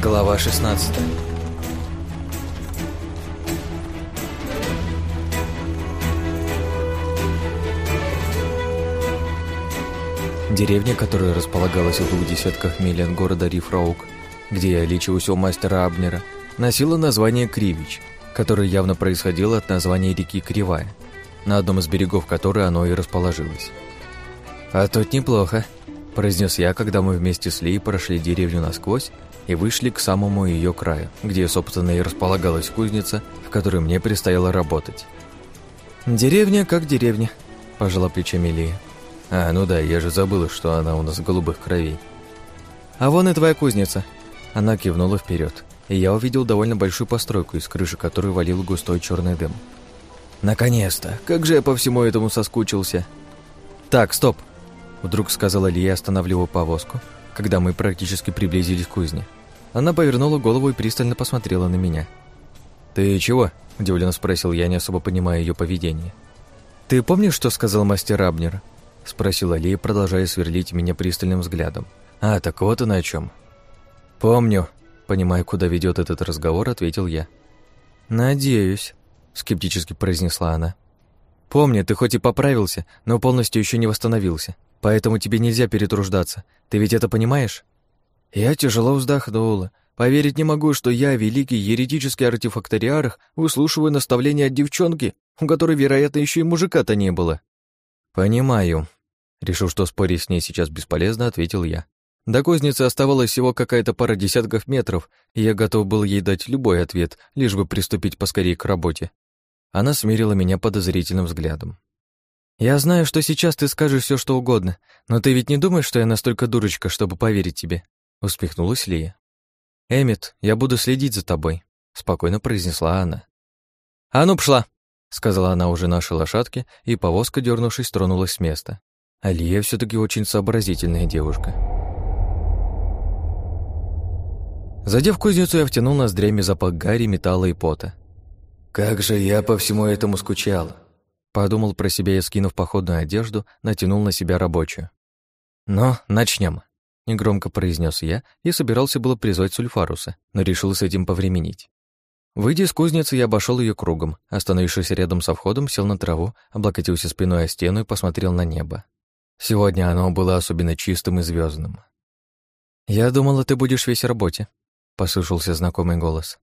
Глава 16 Деревня, которая располагалась в двух десятках миль от города Рифроук, где я лечился у мастера Абнера, носила название Кривич, которое явно происходило от названия реки Кривая, на одном из берегов которой оно и расположилось. «А тут неплохо», – произнес я, когда мы вместе с Лей прошли деревню насквозь и вышли к самому ее краю, где, собственно, и располагалась кузница, в которой мне предстояло работать. «Деревня как деревня», – пожала плечами Лия. А, ну да, я же забыла, что она у нас голубых кровей. А вон и твоя кузница. Она кивнула вперед, и я увидел довольно большую постройку, из крыши которой валил густой черный дым. Наконец-то! Как же я по всему этому соскучился! Так, стоп! Вдруг сказала Лия, останавливая повозку, когда мы практически приблизились к кузне. Она повернула голову и пристально посмотрела на меня. «Ты чего?» – удивленно спросил я, не особо понимая ее поведение. «Ты помнишь, что сказал мастер Абнер?» Спросила Ли, продолжая сверлить меня пристальным взглядом. «А, так вот она о чем. «Помню», понимая, куда ведет этот разговор, ответил я. «Надеюсь», — скептически произнесла она. «Помни, ты хоть и поправился, но полностью еще не восстановился, поэтому тебе нельзя перетруждаться. Ты ведь это понимаешь?» Я тяжело вздохнула. Поверить не могу, что я, великий еретический артефакториарх, выслушиваю наставления от девчонки, у которой, вероятно, еще и мужика-то не было. «Понимаю», Решил, что спорить с ней сейчас бесполезно, ответил я. До кузницы оставалось всего какая-то пара десятков метров, и я готов был ей дать любой ответ, лишь бы приступить поскорее к работе. Она смирила меня подозрительным взглядом. «Я знаю, что сейчас ты скажешь все, что угодно, но ты ведь не думаешь, что я настолько дурочка, чтобы поверить тебе?» Успехнулась Лия. «Эммет, я буду следить за тобой», — спокойно произнесла она. «А ну, пшла!» — сказала она уже нашей лошадке, и повозка, дернувшись, тронулась с места. Алия все таки очень сообразительная девушка. Задев кузницу, я втянул ноздрями запах гари, металла и пота. «Как же я по всему этому скучал!» Подумал про себя и, скинув походную одежду, натянул на себя рабочую. «Ну, начнем, негромко произнес я и собирался было призвать Сульфаруса, но решил с этим повременить. Выйдя из кузницы, я обошел ее кругом, остановившись рядом со входом, сел на траву, облокотился спиной о стену и посмотрел на небо. Сегодня оно было особенно чистым и звездным. «Я думала, ты будешь весь в работе», — послышался знакомый голос.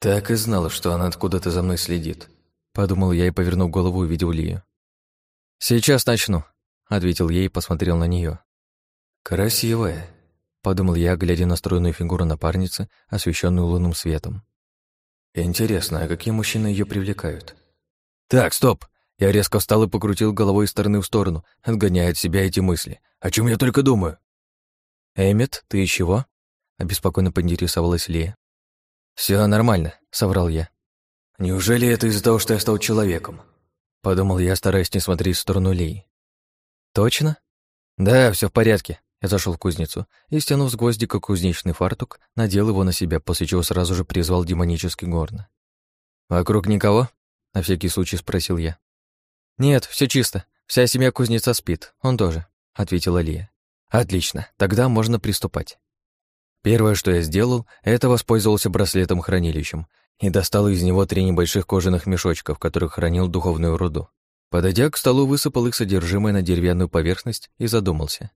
«Так и знала, что она откуда-то за мной следит», — подумал я и, повернув голову, увидел Лию. «Сейчас начну», — ответил ей и посмотрел на нее. «Красивая», — подумал я, глядя на стройную фигуру напарницы, освещенную лунным светом. «Интересно, а какие мужчины ее привлекают?» «Так, стоп!» Я резко встал и покрутил головой из стороны в сторону, отгоняя от себя эти мысли. О чем я только думаю? «Эммет, ты чего?» — обеспокоенно поинтересовалась Лия. Все нормально», — соврал я. «Неужели это из-за того, что я стал человеком?» — подумал я, стараясь не смотреть в сторону Лии. «Точно?» «Да, все в порядке». Я зашел в кузницу и, стянув с гвоздика кузнечный фартук, надел его на себя, после чего сразу же призвал демонический горн. «Вокруг никого?» — на всякий случай спросил я. «Нет, все чисто. Вся семья кузнеца спит. Он тоже», — ответила Лия. «Отлично. Тогда можно приступать». Первое, что я сделал, это воспользовался браслетом-хранилищем и достал из него три небольших кожаных мешочка, в которых хранил духовную руду. Подойдя к столу, высыпал их содержимое на деревянную поверхность и задумался.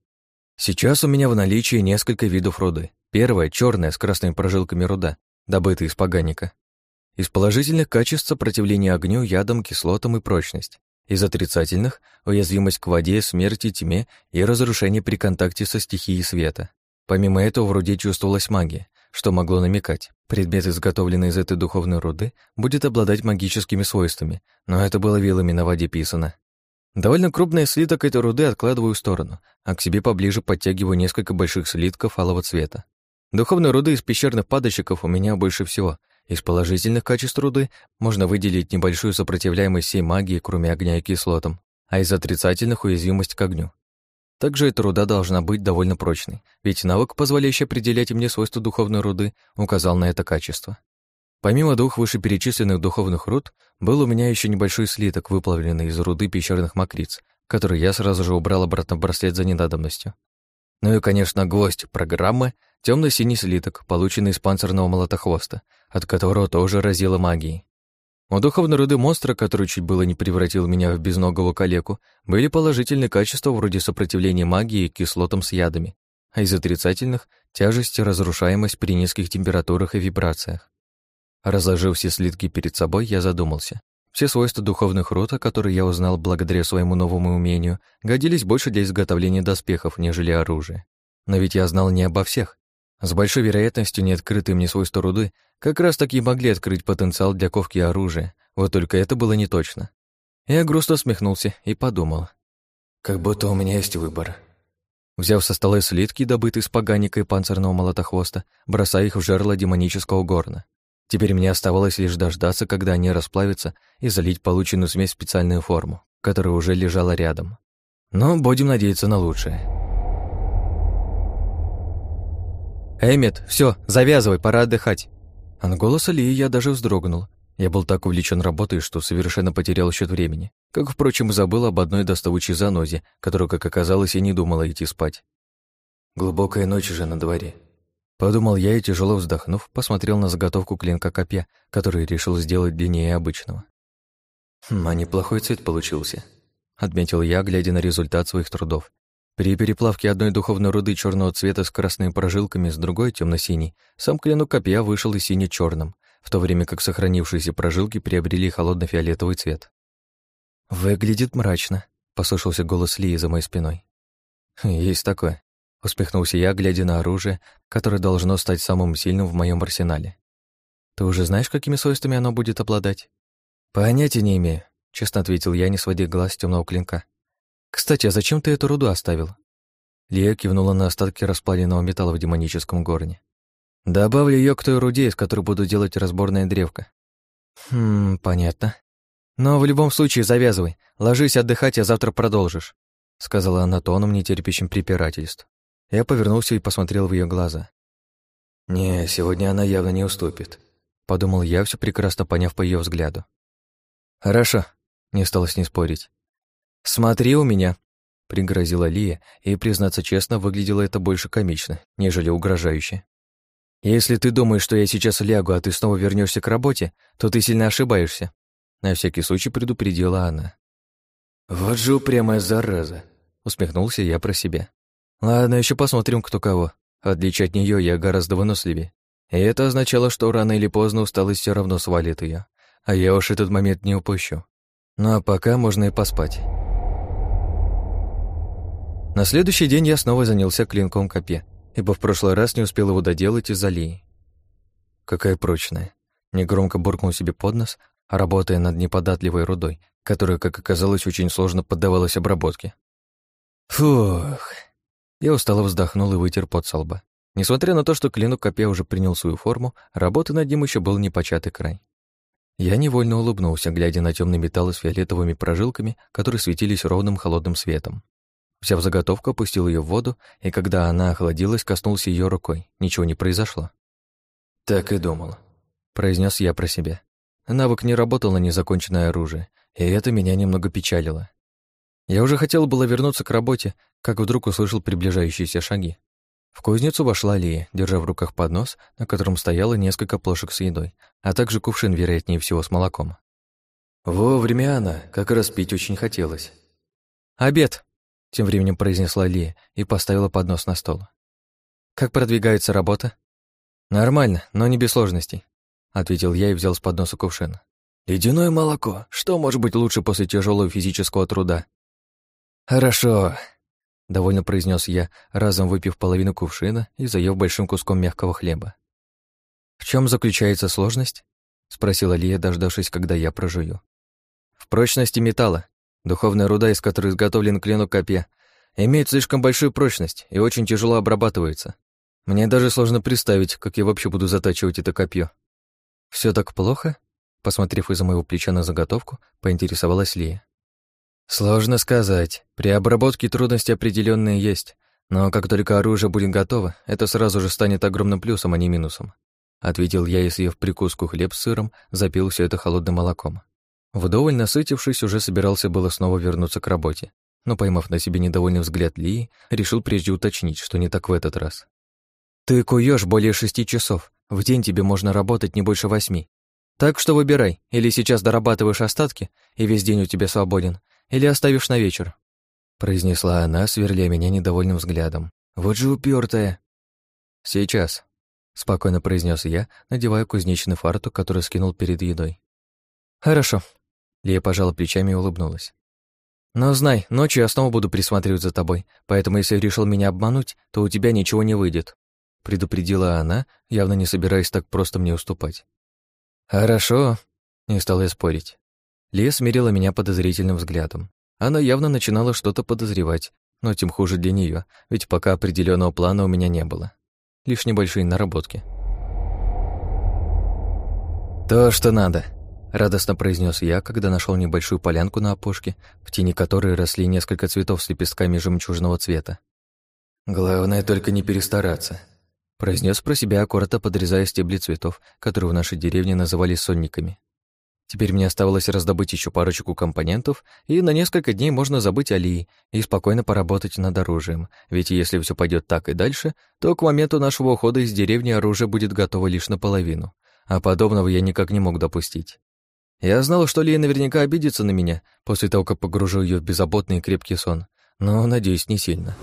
Сейчас у меня в наличии несколько видов руды. Первая — черная с красными прожилками руда, добытая из поганника. Из положительных качеств сопротивление огню, ядам, кислотам и прочность. Из отрицательных – уязвимость к воде, смерти, тьме и разрушение при контакте со стихией света. Помимо этого в руде чувствовалась магия, что могло намекать. Предмет, изготовленный из этой духовной руды, будет обладать магическими свойствами, но это было вилами на воде писано. Довольно крупный слиток этой руды откладываю в сторону, а к себе поближе подтягиваю несколько больших слитков алого цвета. Духовной руды из пещерных падальщиков у меня больше всего, из положительных качеств руды можно выделить небольшую сопротивляемость всей магии, кроме огня и кислотам, а из отрицательных — уязвимость к огню. Также эта руда должна быть довольно прочной, ведь навык, позволяющий определять мне свойства духовной руды, указал на это качество. Помимо двух вышеперечисленных духовных руд, был у меня еще небольшой слиток, выплавленный из руды пещерных мокриц, который я сразу же убрал обратно в браслет за недадобностью. Ну и, конечно, гвоздь программы — темно синий слиток, полученный из панцирного молотохвоста, от которого тоже разило магией. У духовной руды монстра, который чуть было не превратил меня в безногого калеку, были положительные качества вроде сопротивления магии и кислотам с ядами, а из отрицательных — тяжесть и разрушаемость при низких температурах и вибрациях. Разложив все слитки перед собой, я задумался. Все свойства духовных руд, которые я узнал благодаря своему новому умению, годились больше для изготовления доспехов, нежели оружия. Но ведь я знал не обо всех. С большой вероятностью неоткрытые мне свойства руды как раз таки могли открыть потенциал для ковки оружия, вот только это было не точно. Я грустно усмехнулся и подумал. Как будто у меня есть выбор. Взяв со стола слитки, добытые с поганика и панцирного молотохвоста, бросая их в жерло демонического горна. Теперь мне оставалось лишь дождаться, когда они расплавятся, и залить полученную смесь в специальную форму, которая уже лежала рядом. Но будем надеяться на лучшее. «Эммет, все, завязывай, пора отдыхать». От голоса Лии я даже вздрогнул. Я был так увлечен работой, что совершенно потерял счет времени. Как, впрочем, забыл об одной доставучей занозе, которую, как оказалось, и не думала идти спать. Глубокая ночь уже на дворе. Подумал я и, тяжело вздохнув, посмотрел на заготовку клинка копья, который решил сделать длиннее обычного. «Хм, а неплохой цвет получился», — отметил я, глядя на результат своих трудов. При переплавке одной духовной руды черного цвета с красными прожилками, с другой темно синий сам клинок копья вышел и сине черным в то время как сохранившиеся прожилки приобрели холодно-фиолетовый цвет. «Выглядит мрачно», — послышался голос Лии за моей спиной. «Есть такое», — успехнулся я, глядя на оружие, которое должно стать самым сильным в моем арсенале. «Ты уже знаешь, какими свойствами оно будет обладать?» «Понятия не имею», — честно ответил я, не сводя глаз темного клинка. «Кстати, а зачем ты эту руду оставил?» Лия кивнула на остатки расплавленного металла в демоническом горне. «Добавлю ее к той руде, из которой буду делать разборная древко». «Хм, понятно. Но в любом случае завязывай. Ложись отдыхать, а завтра продолжишь», сказала она тоном, нетерпящим препирательств. Я повернулся и посмотрел в ее глаза. «Не, сегодня она явно не уступит», подумал я, все прекрасно поняв по ее взгляду. «Хорошо», не стала с ней спорить. «Смотри у меня», — пригрозила Лия, и, признаться честно, выглядело это больше комично, нежели угрожающе. «Если ты думаешь, что я сейчас лягу, а ты снова вернешься к работе, то ты сильно ошибаешься», — на всякий случай предупредила она. «Вот же упрямая зараза», — усмехнулся я про себя. «Ладно, еще посмотрим, кто кого. Отличие от нее я гораздо выносливее. И это означало, что рано или поздно усталость все равно свалит ее, а я уж этот момент не упущу. Ну а пока можно и поспать». На следующий день я снова занялся клинком копья, ибо в прошлый раз не успел его доделать из-за Лии. Какая прочная. Негромко буркнул себе под нос, работая над неподатливой рудой, которая, как оказалось, очень сложно поддавалась обработке. Фух. Я устало вздохнул и вытер пот со лба. Несмотря на то, что клинок копья уже принял свою форму, работы над ним еще был непочатый край. Я невольно улыбнулся, глядя на темный металл с фиолетовыми прожилками, которые светились ровным холодным светом. Взяв заготовку, опустил ее в воду, и когда она охладилась, коснулся ее рукой. Ничего не произошло. «Так и думал», — произнес я про себя. Навык не работал на незаконченное оружие, и это меня немного печалило. Я уже хотел было вернуться к работе, как вдруг услышал приближающиеся шаги. В кузницу вошла Лия, держа в руках поднос, на котором стояло несколько плошек с едой, а также кувшин, вероятнее всего, с молоком. Вовремя она, как раз пить очень хотелось. «Обед!» Тем временем произнесла Лия и поставила поднос на стол. «Как продвигается работа?» «Нормально, но не без сложностей», — ответил я и взял с подноса кувшин. «Ледяное молоко. Что может быть лучше после тяжелого физического труда?» «Хорошо», — довольно произнес я, разом выпив половину кувшина и заев большим куском мягкого хлеба. «В чем заключается сложность?» — спросила Лия, дождавшись, когда я прожую. «В прочности металла. Духовная руда, из которой изготовлен клинок копья, имеет слишком большую прочность и очень тяжело обрабатывается. Мне даже сложно представить, как я вообще буду затачивать это копье. Все так плохо? Посмотрев из-за моего плеча на заготовку, поинтересовалась Лия. Сложно сказать. При обработке трудности определенные есть, но как только оружие будет готово, это сразу же станет огромным плюсом, а не минусом. Ответил я и, съев прикуску хлеб с сыром, запил все это холодным молоком. Вдоволь насытившись, уже собирался было снова вернуться к работе, но, поймав на себе недовольный взгляд Лии, решил прежде уточнить, что не так в этот раз. «Ты куешь более шести часов. В день тебе можно работать не больше восьми. Так что выбирай, или сейчас дорабатываешь остатки, и весь день у тебя свободен, или оставишь на вечер», произнесла она, сверля меня недовольным взглядом. «Вот же упертая. «Сейчас», — спокойно произнес я, надевая кузнечный фартук, который скинул перед едой. «Хорошо», — Лия пожала плечами и улыбнулась. «Но знай, ночью я снова буду присматривать за тобой, поэтому если решил меня обмануть, то у тебя ничего не выйдет», — предупредила она, явно не собираясь так просто мне уступать. «Хорошо», — не стала я спорить. Лия смирила меня подозрительным взглядом. Она явно начинала что-то подозревать, но тем хуже для нее, ведь пока определенного плана у меня не было лишь небольшие наработки. «То, что надо», — радостно произнес я, когда нашел небольшую полянку на опушке, в тени которой росли несколько цветов с лепестками жемчужного цвета. «Главное только не перестараться», — произнес про себя, аккуратно подрезая стебли цветов, которые в нашей деревне называли сонниками. Теперь мне оставалось раздобыть еще парочку компонентов, и на несколько дней можно забыть о Лии и спокойно поработать над оружием, ведь если все пойдет так и дальше, то к моменту нашего ухода из деревни оружие будет готово лишь наполовину, а подобного я никак не мог допустить. Я знал, что Лия наверняка обидится на меня после того, как погружу ее в беззаботный и крепкий сон, но, надеюсь, не сильно.